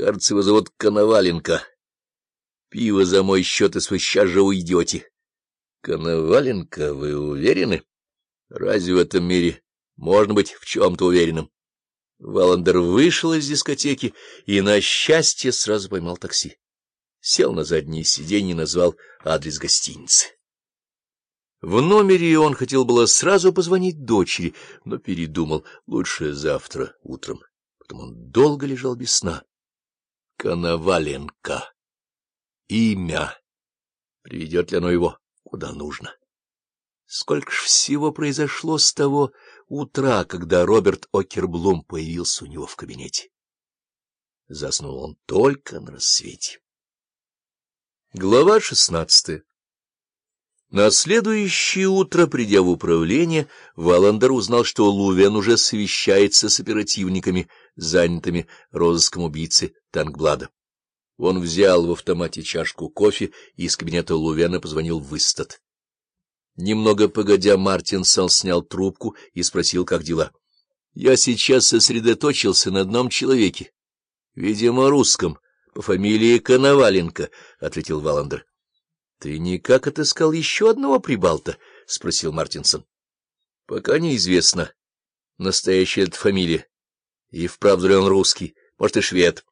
Кажется, его зовут Коноваленко. Пиво за мой счет, и вы сейчас же уйдете. Коноваленко, вы уверены? Разве в этом мире можно быть в чем-то уверенным? Валандер вышел из дискотеки и, на счастье, сразу поймал такси. Сел на заднее сиденье и назвал адрес гостиницы. В номере он хотел было сразу позвонить дочери, но передумал, лучше завтра утром. Потом он долго лежал без сна. Коноваленко. Имя. Приведет ли оно его куда нужно? Сколько ж всего произошло с того утра, когда Роберт Окерблум появился у него в кабинете. Заснул он только на рассвете. Глава шестнадцатая на следующее утро, придя в управление, Валандер узнал, что Лувен уже совещается с оперативниками, занятыми розыском убийцы Танкблада. Он взял в автомате чашку кофе и из кабинета Лувена позвонил в Истат. Немного погодя, Мартинсон снял трубку и спросил, как дела. — Я сейчас сосредоточился на одном человеке, видимо, русском, по фамилии Коноваленко, — ответил Валандер. — Ты никак отыскал еще одного прибалта? — спросил Мартинсон. — Пока неизвестно. Настоящая эта фамилия. И вправду ли он русский? Может, и швед.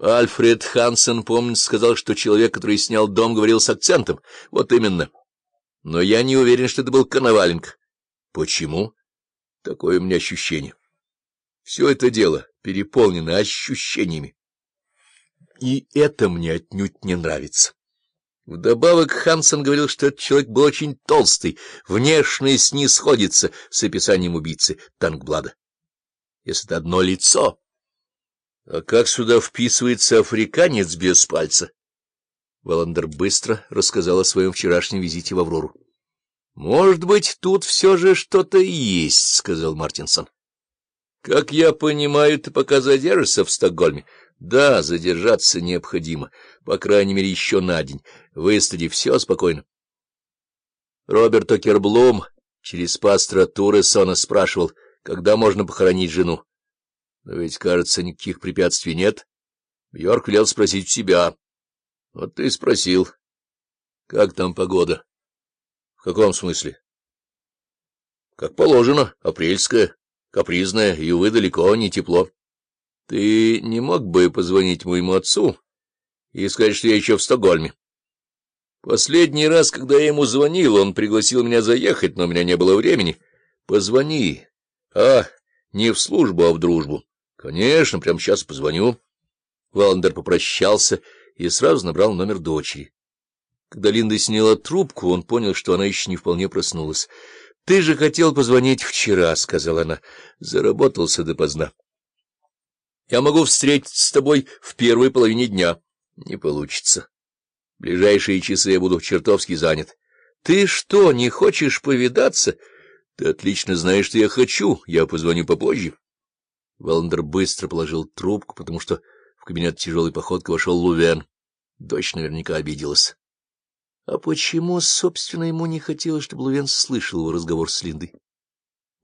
Альфред Хансен, помнит, сказал, что человек, который снял дом, говорил с акцентом. Вот именно. Но я не уверен, что это был Коноваленко. Почему? Такое у меня ощущение. Все это дело переполнено ощущениями. И это мне отнюдь не нравится. Вдобавок Хансен говорил, что этот человек был очень толстый, внешность не сходится с описанием убийцы Танкблада. Если это одно лицо... А как сюда вписывается африканец без пальца? Валандер быстро рассказал о своем вчерашнем визите в Аврору. — Может быть, тут все же что-то есть, — сказал Мартинсон. — Как я понимаю, ты пока задержишься в Стокгольме? — Да, задержаться необходимо, по крайней мере, еще на день. Выстуди, все спокойно. Роберт Окерблум через пастора Туресона спрашивал, когда можно похоронить жену. Но ведь, кажется, никаких препятствий нет. Бьорк велел спросить себя. Вот ты и спросил. Как там погода? В каком смысле? Как положено, апрельская, капризная, и, увы, далеко не тепло. Ты не мог бы позвонить моему отцу и сказать, что я еще в Стокгольме? Последний раз, когда я ему звонил, он пригласил меня заехать, но у меня не было времени. Позвони. А, не в службу, а в дружбу. Конечно, прямо сейчас позвоню. Валандер попрощался и сразу набрал номер дочери. Когда Линда сняла трубку, он понял, что она еще не вполне проснулась. — Ты же хотел позвонить вчера, — сказала она. Заработался допоздна. — Я могу встретиться с тобой в первой половине дня. — Не получится. Ближайшие часы я буду чертовски занят. — Ты что, не хочешь повидаться? — Ты отлично знаешь, что я хочу. Я позвоню попозже. Валандер быстро положил трубку, потому что в кабинет тяжелой походкой вошел Лувен. Дочь наверняка обиделась. А почему, собственно, ему не хотелось, чтобы Лувен слышал его разговор с Линдой?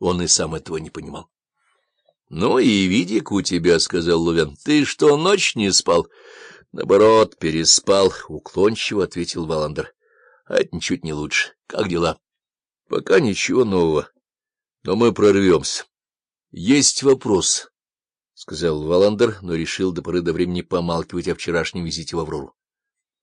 Он и сам этого не понимал. — Ну и видик у тебя, — сказал Лувен. — Ты что, ночь не спал? — Наоборот, переспал, — уклончиво ответил Валандер. — А это ничуть не лучше. Как дела? — Пока ничего нового. Но мы прорвемся. — Есть вопрос, — сказал Валандер, но решил до поры до времени помалкивать о вчерашнем визите в Аврору.